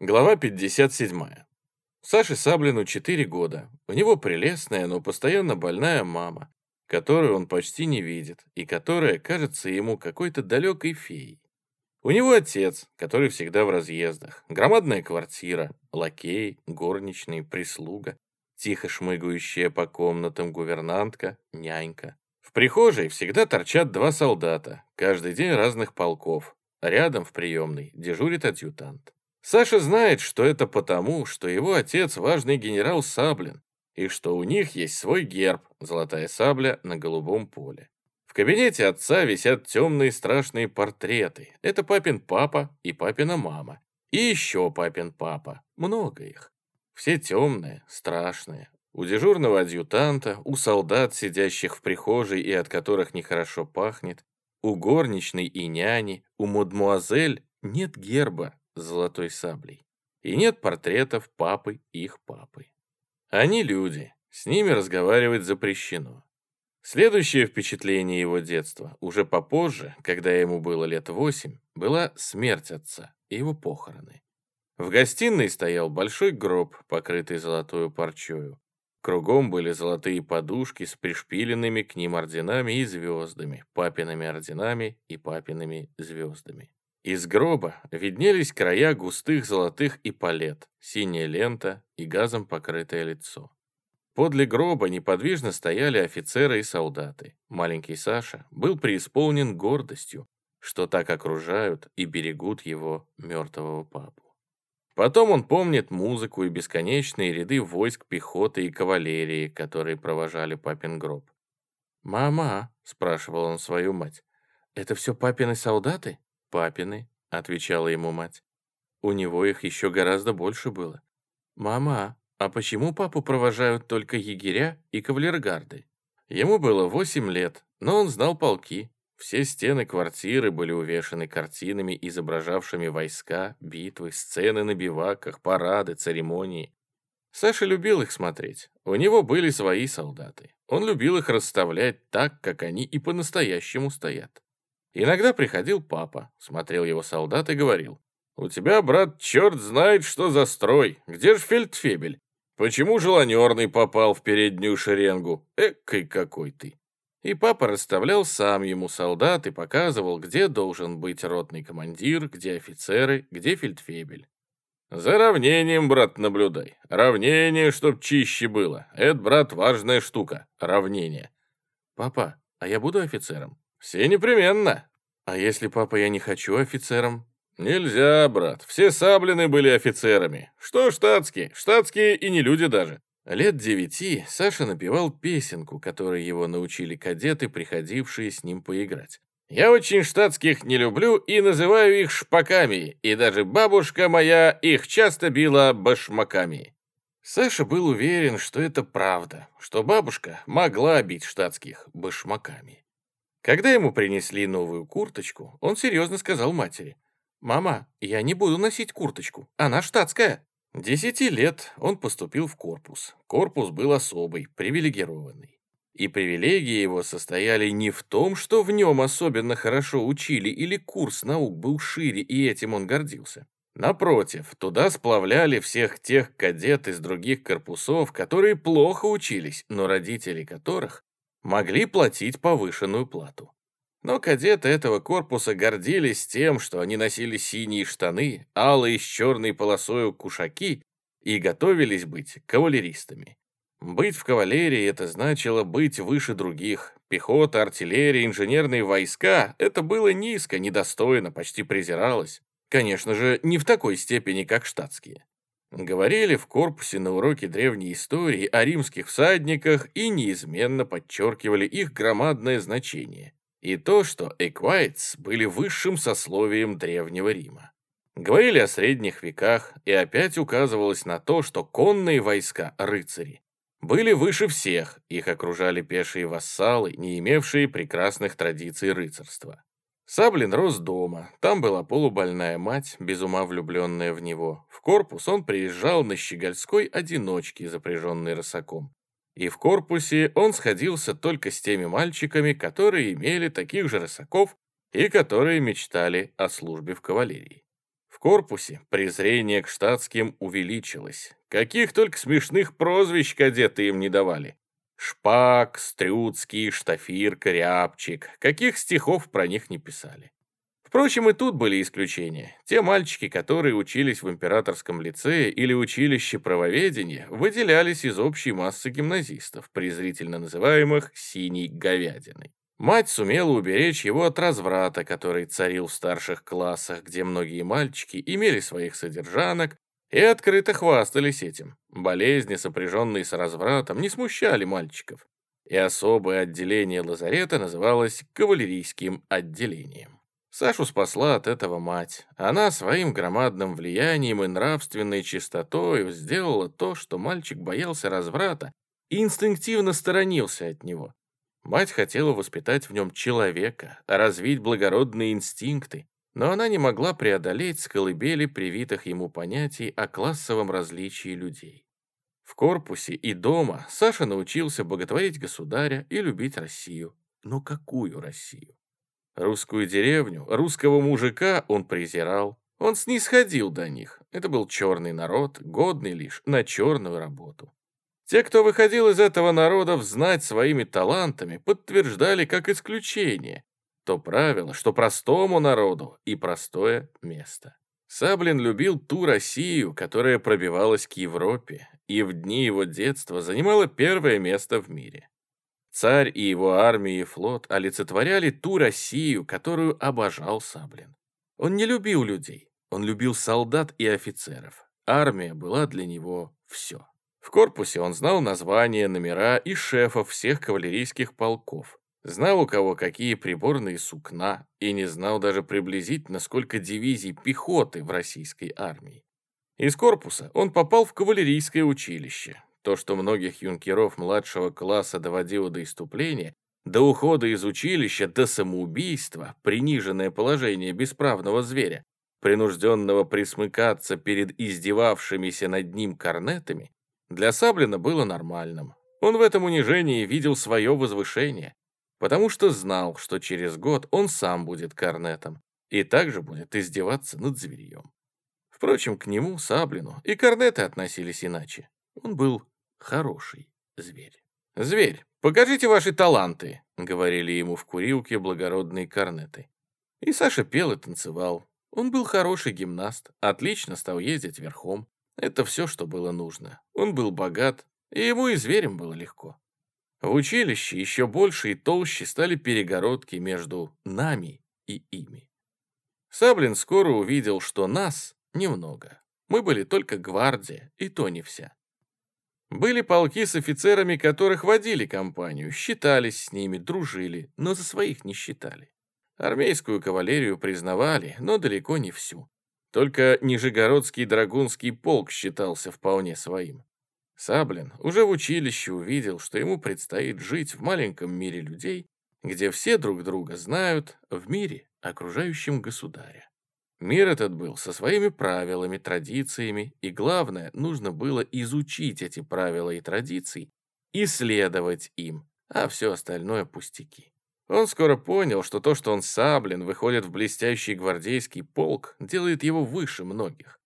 Глава 57. Саше Саблину 4 года. У него прелестная, но постоянно больная мама, которую он почти не видит и которая кажется ему какой-то далекой феей. У него отец, который всегда в разъездах, громадная квартира, лакей, горничные, прислуга, тихо шмыгающая по комнатам гувернантка, нянька. В прихожей всегда торчат два солдата, каждый день разных полков. Рядом в приемной дежурит адъютант. Саша знает, что это потому, что его отец важный генерал Саблин, и что у них есть свой герб – золотая сабля на голубом поле. В кабинете отца висят темные страшные портреты. Это папин папа и папина мама. И еще папин папа. Много их. Все темные, страшные. У дежурного адъютанта, у солдат, сидящих в прихожей и от которых нехорошо пахнет, у горничной и няни, у мадмуазель нет герба, золотой саблей. И нет портретов папы их папы. Они люди, с ними разговаривать запрещено. Следующее впечатление его детства, уже попозже, когда ему было лет восемь, была смерть отца и его похороны. В гостиной стоял большой гроб, покрытый золотою парчою. Кругом были золотые подушки с пришпиленными к ним орденами и звездами, папиными орденами и папиными звездами. Из гроба виднелись края густых золотых ипполет, синяя лента и газом покрытое лицо. Подле гроба неподвижно стояли офицеры и солдаты. Маленький Саша был преисполнен гордостью, что так окружают и берегут его мертвого папу. Потом он помнит музыку и бесконечные ряды войск пехоты и кавалерии, которые провожали папин гроб. «Мама», — спрашивал он свою мать, — «это все папины солдаты?» «Папины», — отвечала ему мать. «У него их еще гораздо больше было». «Мама, а почему папу провожают только егеря и кавалергарды?» Ему было восемь лет, но он знал полки. Все стены квартиры были увешаны картинами, изображавшими войска, битвы, сцены на биваках, парады, церемонии. Саша любил их смотреть. У него были свои солдаты. Он любил их расставлять так, как они и по-настоящему стоят. Иногда приходил папа, смотрел его солдат и говорил, «У тебя, брат, черт знает, что за строй. Где же фельдфебель? Почему желанерный попал в переднюю шеренгу? Экой какой ты!» И папа расставлял сам ему солдат и показывал, где должен быть ротный командир, где офицеры, где фельдфебель. «За равнением, брат, наблюдай. Равнение, чтоб чище было. Это, брат, важная штука. Равнение». «Папа, а я буду офицером?» «Все непременно». «А если, папа, я не хочу офицером?» «Нельзя, брат. Все саблины были офицерами. Что штатские? Штатские и не люди даже». Лет девяти Саша напевал песенку, которой его научили кадеты, приходившие с ним поиграть. «Я очень штатских не люблю и называю их шпаками, и даже бабушка моя их часто била башмаками». Саша был уверен, что это правда, что бабушка могла бить штатских башмаками. Когда ему принесли новую курточку, он серьезно сказал матери, «Мама, я не буду носить курточку, она штатская». Десяти лет он поступил в корпус. Корпус был особый, привилегированный. И привилегии его состояли не в том, что в нем особенно хорошо учили или курс наук был шире, и этим он гордился. Напротив, туда сплавляли всех тех кадет из других корпусов, которые плохо учились, но родители которых могли платить повышенную плату. Но кадеты этого корпуса гордились тем, что они носили синие штаны, алые с черной полосою кушаки и готовились быть кавалеристами. Быть в кавалерии — это значило быть выше других. Пехота, артиллерия, инженерные войска — это было низко, недостойно, почти презиралось. Конечно же, не в такой степени, как штатские. Говорили в корпусе на уроке древней истории о римских всадниках и неизменно подчеркивали их громадное значение и то, что эквайтс были высшим сословием Древнего Рима. Говорили о средних веках, и опять указывалось на то, что конные войска, рыцари, были выше всех, их окружали пешие вассалы, не имевшие прекрасных традиций рыцарства. Саблин рос дома, там была полубольная мать, без ума влюбленная в него. В корпус он приезжал на щегольской одиночке, запряженной рысаком. И в корпусе он сходился только с теми мальчиками, которые имели таких же рысаков и которые мечтали о службе в кавалерии. В корпусе презрение к штатским увеличилось. Каких только смешных прозвищ кадеты им не давали. Шпак, Стрюцкий, Штафир, Рябчик. Каких стихов про них не писали. Впрочем, и тут были исключения. Те мальчики, которые учились в императорском лицее или училище правоведения, выделялись из общей массы гимназистов, презрительно называемых «синей говядиной». Мать сумела уберечь его от разврата, который царил в старших классах, где многие мальчики имели своих содержанок и открыто хвастались этим. Болезни, сопряженные с развратом, не смущали мальчиков, и особое отделение лазарета называлось кавалерийским отделением. Сашу спасла от этого мать. Она своим громадным влиянием и нравственной чистотой сделала то, что мальчик боялся разврата и инстинктивно сторонился от него. Мать хотела воспитать в нем человека, развить благородные инстинкты, но она не могла преодолеть с колыбели привитых ему понятий о классовом различии людей. В корпусе и дома Саша научился боготворить государя и любить Россию. Но какую Россию? Русскую деревню, русского мужика он презирал. Он снисходил до них. Это был черный народ, годный лишь на черную работу. Те, кто выходил из этого народа в знать своими талантами, подтверждали как исключение то правило, что простому народу и простое место. Саблин любил ту Россию, которая пробивалась к Европе, и в дни его детства занимала первое место в мире. Царь и его армия и флот олицетворяли ту Россию, которую обожал Саблин. Он не любил людей, он любил солдат и офицеров. Армия была для него все. В корпусе он знал названия, номера и шефов всех кавалерийских полков. Знал, у кого какие приборные сукна, и не знал даже приблизительно, сколько дивизий пехоты в российской армии. Из корпуса он попал в кавалерийское училище, то, что многих юнкеров младшего класса доводило до иступления, до ухода из училища, до самоубийства, приниженное положение бесправного зверя, принужденного присмыкаться перед издевавшимися над ним корнетами, для Саблина было нормальным. Он в этом унижении видел свое возвышение, потому что знал, что через год он сам будет корнетом и также будет издеваться над зверьем. Впрочем, к нему, Саблину, и корнеты относились иначе. Он был хороший зверь. «Зверь, покажите ваши таланты», — говорили ему в курилке благородные корнеты. И Саша пел и танцевал. Он был хороший гимнаст, отлично стал ездить верхом. Это все, что было нужно. Он был богат, и ему и зверем было легко. В училище еще больше и толще стали перегородки между нами и ими. Саблин скоро увидел, что нас немного. Мы были только гвардия, и то не вся. Были полки с офицерами, которых водили компанию, считались с ними, дружили, но за своих не считали. Армейскую кавалерию признавали, но далеко не всю. Только Нижегородский драгунский полк считался вполне своим. Саблин уже в училище увидел, что ему предстоит жить в маленьком мире людей, где все друг друга знают, в мире, окружающем государя. Мир этот был со своими правилами, традициями, и главное, нужно было изучить эти правила и традиции, исследовать им, а все остальное пустяки. Он скоро понял, что то, что он саблен, выходит в блестящий гвардейский полк, делает его выше многих.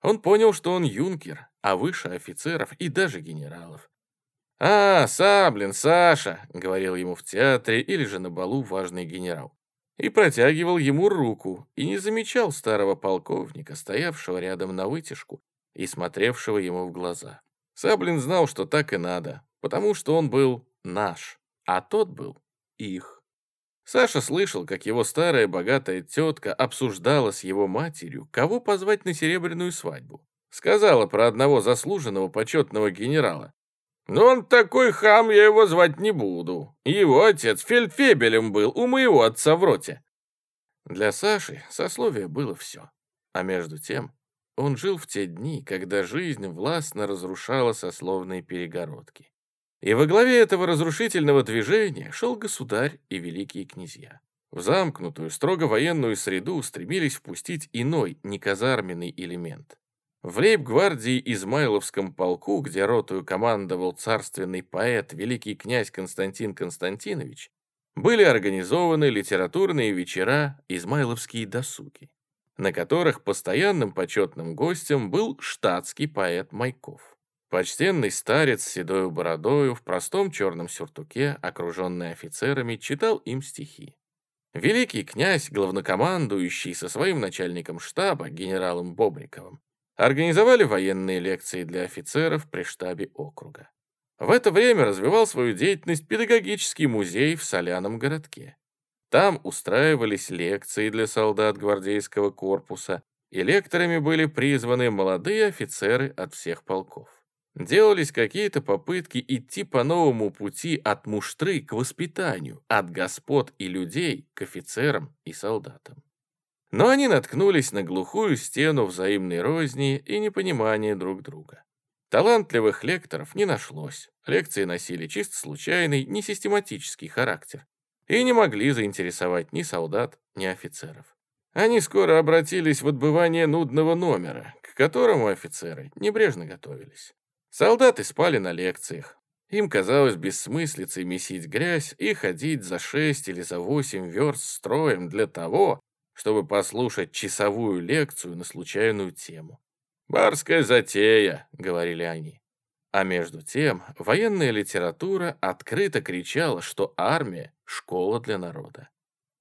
Он понял, что он юнкер, а выше офицеров и даже генералов. «А, Саблин, Саша!» — говорил ему в театре или же на балу важный генерал и протягивал ему руку, и не замечал старого полковника, стоявшего рядом на вытяжку и смотревшего ему в глаза. Саблин знал, что так и надо, потому что он был наш, а тот был их. Саша слышал, как его старая богатая тетка обсуждала с его матерью, кого позвать на серебряную свадьбу. Сказала про одного заслуженного почетного генерала, но он такой хам, я его звать не буду. Его отец фельдфебелем был у моего отца в роте. Для Саши сословие было все. А между тем, он жил в те дни, когда жизнь властно разрушала сословные перегородки. И во главе этого разрушительного движения шел государь и великие князья. В замкнутую, строго военную среду стремились впустить иной, неказарменный элемент. В лейб-гвардии Измайловском полку, где ротую командовал царственный поэт, великий князь Константин Константинович, были организованы литературные вечера «Измайловские досуги». на которых постоянным почетным гостем был штатский поэт Майков. Почтенный старец с седою бородою в простом черном сюртуке, окруженный офицерами, читал им стихи. Великий князь, главнокомандующий со своим начальником штаба, генералом Бобриковым, организовали военные лекции для офицеров при штабе округа. В это время развивал свою деятельность педагогический музей в Соляном городке. Там устраивались лекции для солдат гвардейского корпуса, и лекторами были призваны молодые офицеры от всех полков. Делались какие-то попытки идти по новому пути от муштры к воспитанию, от господ и людей к офицерам и солдатам. Но они наткнулись на глухую стену взаимной розни и непонимания друг друга. Талантливых лекторов не нашлось. Лекции носили чисто случайный, несистематический характер и не могли заинтересовать ни солдат, ни офицеров. Они скоро обратились в отбывание нудного номера, к которому офицеры небрежно готовились. Солдаты спали на лекциях. Им казалось бессмыслицей месить грязь и ходить за шесть или за восемь верст строем для того, чтобы послушать часовую лекцию на случайную тему. «Барская затея», — говорили они. А между тем военная литература открыто кричала, что армия — школа для народа.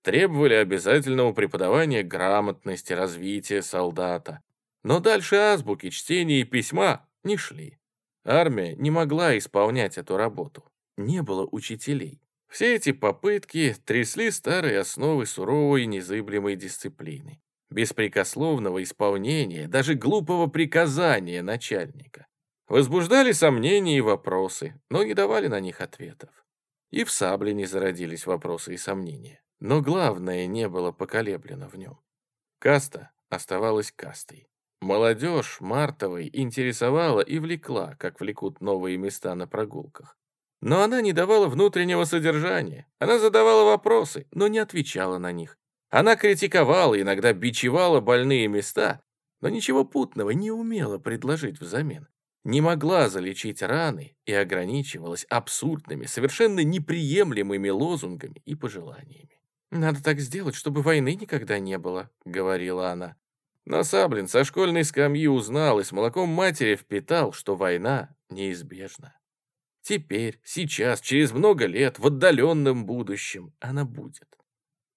Требовали обязательного преподавания грамотности, развития солдата. Но дальше азбуки, чтения и письма не шли. Армия не могла исполнять эту работу. Не было учителей. Все эти попытки трясли старые основы суровой незыблемой дисциплины, беспрекословного исполнения, даже глупого приказания начальника. Возбуждали сомнения и вопросы, но не давали на них ответов. И в Саблине зародились вопросы и сомнения. Но главное не было поколеблено в нем. Каста оставалась кастой. Молодежь Мартовой интересовала и влекла, как влекут новые места на прогулках. Но она не давала внутреннего содержания. Она задавала вопросы, но не отвечала на них. Она критиковала, иногда бичевала больные места, но ничего путного не умела предложить взамен. Не могла залечить раны и ограничивалась абсурдными, совершенно неприемлемыми лозунгами и пожеланиями. «Надо так сделать, чтобы войны никогда не было», — говорила она. Но Саблин со школьной скамьи узнал и с молоком матери впитал, что война неизбежна. Теперь, сейчас, через много лет, в отдаленном будущем она будет.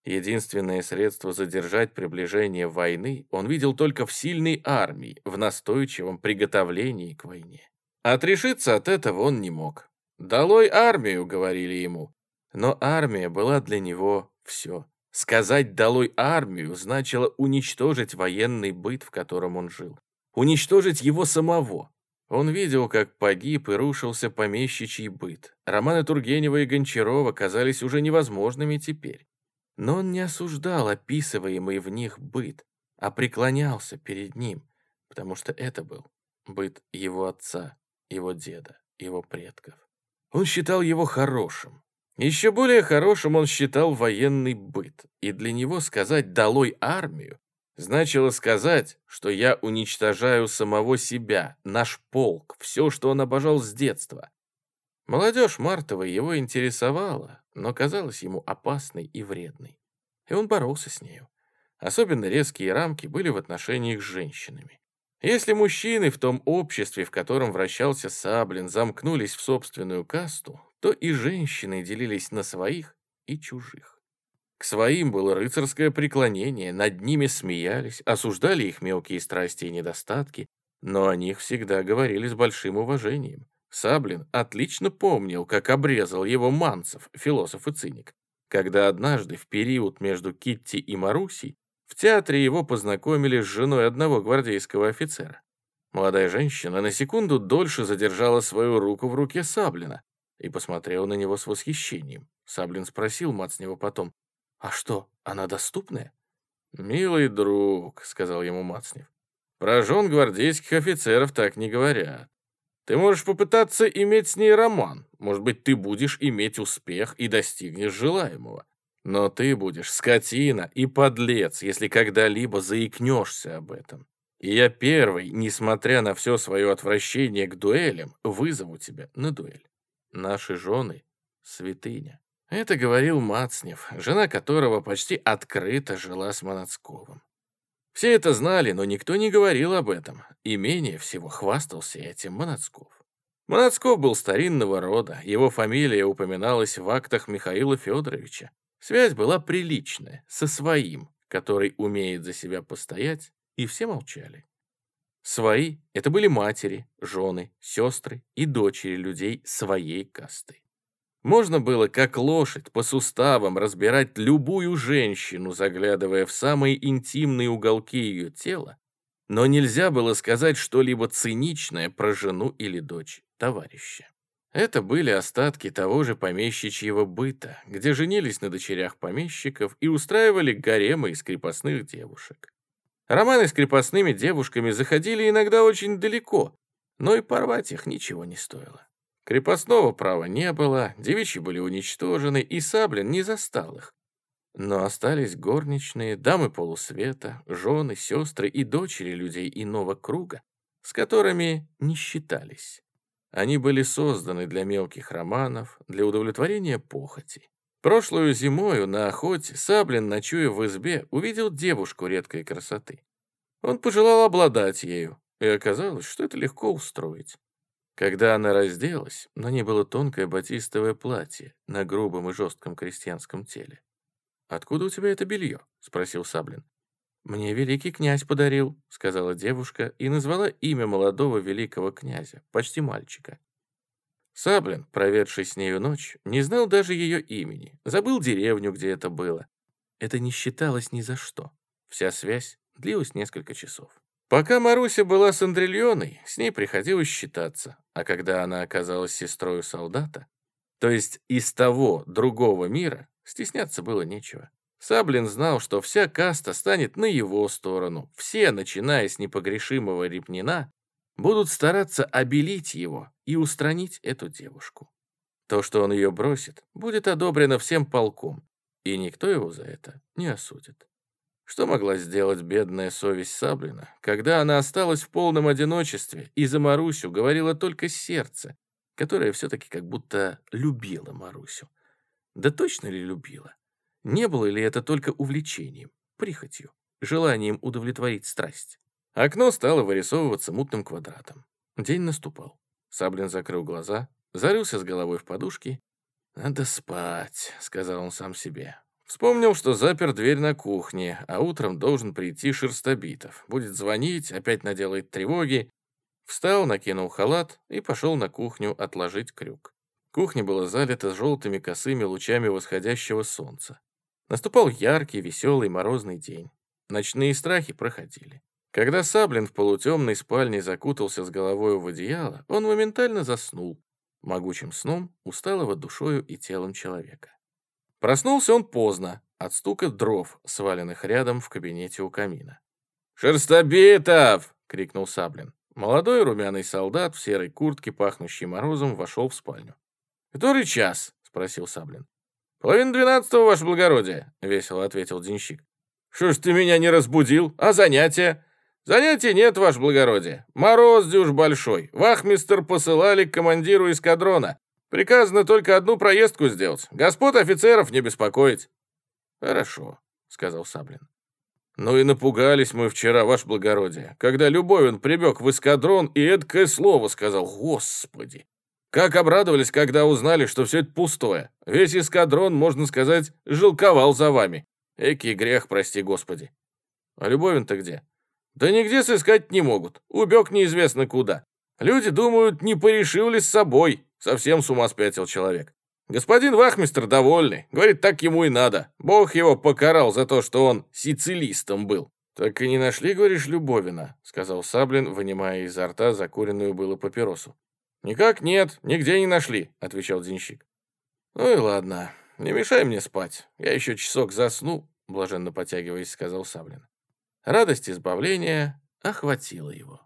Единственное средство задержать приближение войны он видел только в сильной армии, в настойчивом приготовлении к войне. Отрешиться от этого он не мог. «Долой армию», — говорили ему. Но армия была для него все. Сказать «долой армию» значило уничтожить военный быт, в котором он жил. Уничтожить его самого. Он видел, как погиб и рушился помещичий быт. Романы Тургенева и Гончарова казались уже невозможными теперь. Но он не осуждал описываемый в них быт, а преклонялся перед ним, потому что это был быт его отца, его деда, его предков. Он считал его хорошим, еще более хорошим он считал военный быт, и для него сказать «долой армию» значило сказать, что я уничтожаю самого себя, наш полк, все, что он обожал с детства. Молодежь Мартова его интересовала, но казалась ему опасной и вредной. И он боролся с нею. Особенно резкие рамки были в отношениях с женщинами. Если мужчины в том обществе, в котором вращался Саблин, замкнулись в собственную касту, то и женщины делились на своих и чужих. К своим было рыцарское преклонение, над ними смеялись, осуждали их мелкие страсти и недостатки, но о них всегда говорили с большим уважением. Саблин отлично помнил, как обрезал его Манцев, философ и циник, когда однажды в период между Китти и Марусей в театре его познакомили с женой одного гвардейского офицера. Молодая женщина на секунду дольше задержала свою руку в руке Саблина, и посмотрел на него с восхищением. Саблин спросил Мацнева потом, «А что, она доступная?» «Милый друг», — сказал ему Мацнев, «про жен гвардейских офицеров так не говорят. Ты можешь попытаться иметь с ней роман. Может быть, ты будешь иметь успех и достигнешь желаемого. Но ты будешь скотина и подлец, если когда-либо заикнешься об этом. И я первый, несмотря на все свое отвращение к дуэлям, вызову тебя на дуэль. Наши жены — святыня. Это говорил Мацнев, жена которого почти открыто жила с Манацковым. Все это знали, но никто не говорил об этом, и менее всего хвастался этим Манацков. Манацков был старинного рода, его фамилия упоминалась в актах Михаила Федоровича. Связь была приличная, со своим, который умеет за себя постоять, и все молчали. Свои — это были матери, жены, сестры и дочери людей своей касты. Можно было, как лошадь, по суставам разбирать любую женщину, заглядывая в самые интимные уголки ее тела, но нельзя было сказать что-либо циничное про жену или дочь товарища. Это были остатки того же помещичьего быта, где женились на дочерях помещиков и устраивали гаремы из крепостных девушек. Романы с крепостными девушками заходили иногда очень далеко, но и порвать их ничего не стоило. Крепостного права не было, девичьи были уничтожены, и Саблин не застал их. Но остались горничные, дамы полусвета, жены, сестры и дочери людей иного круга, с которыми не считались. Они были созданы для мелких романов, для удовлетворения похоти. Прошлую зимою на охоте Саблин, ночуя в избе, увидел девушку редкой красоты. Он пожелал обладать ею, и оказалось, что это легко устроить. Когда она разделась, на ней было тонкое батистовое платье на грубом и жестком крестьянском теле. «Откуда у тебя это белье?» — спросил Саблин. «Мне великий князь подарил», — сказала девушка и назвала имя молодого великого князя, почти мальчика. Саблин, проведший с нею ночь, не знал даже ее имени, забыл деревню, где это было. Это не считалось ни за что. Вся связь длилась несколько часов. Пока Маруся была с Андрильоной, с ней приходилось считаться, а когда она оказалась сестрой солдата, то есть из того другого мира, стесняться было нечего. Саблин знал, что вся каста станет на его сторону. Все, начиная с непогрешимого Репнина, будут стараться обелить его и устранить эту девушку. То, что он ее бросит, будет одобрено всем полком, и никто его за это не осудит. Что могла сделать бедная совесть Саблина, когда она осталась в полном одиночестве и за Марусю говорила только сердце, которое все-таки как будто любило Марусю? Да точно ли любила? Не было ли это только увлечением, прихотью, желанием удовлетворить страсть? Окно стало вырисовываться мутным квадратом. День наступал. Саблин закрыл глаза, зарылся с головой в подушки. «Надо спать», — сказал он сам себе. Вспомнил, что запер дверь на кухне, а утром должен прийти Шерстобитов. Будет звонить, опять наделает тревоги. Встал, накинул халат и пошел на кухню отложить крюк. Кухня была залита желтыми косыми лучами восходящего солнца. Наступал яркий, веселый, морозный день. Ночные страхи проходили. Когда Саблин в полутемной спальне закутался с головой в одеяло, он моментально заснул, могучим сном усталого душою и телом человека. Проснулся он поздно, от стука дров, сваленных рядом в кабинете у камина. «Шерстобитов!» — крикнул Саблин. Молодой румяный солдат в серой куртке, пахнущей морозом, вошел в спальню. «Который час?» — спросил Саблин. «Половина двенадцатого, ваше благородие», — весело ответил денщик. «Что ж ты меня не разбудил? А занятия?» «Занятий нет, ваше благородие. Мороз дюж большой. Вахмистер посылали к командиру эскадрона. Приказано только одну проездку сделать. Господ офицеров не беспокоить». «Хорошо», — сказал Саблин. «Ну и напугались мы вчера, ваше благородие, когда Любовин прибег в эскадрон и эдкое слово сказал. Господи! Как обрадовались, когда узнали, что все это пустое. Весь эскадрон, можно сказать, жилковал за вами. Экий грех, прости господи. А Любовин-то где? Да нигде сыскать не могут. Убег неизвестно куда. Люди думают, не порешил ли с собой. Совсем с ума спятил человек. Господин Вахмистр довольный. Говорит, так ему и надо. Бог его покарал за то, что он сицилистом был. «Так и не нашли, говоришь, Любовина?» — сказал Саблин, вынимая изо рта закуренную было папиросу. «Никак нет, нигде не нашли», — отвечал денщик. «Ну и ладно, не мешай мне спать. Я еще часок засну», — блаженно потягиваясь, сказал Саблин. Радость избавления охватила его.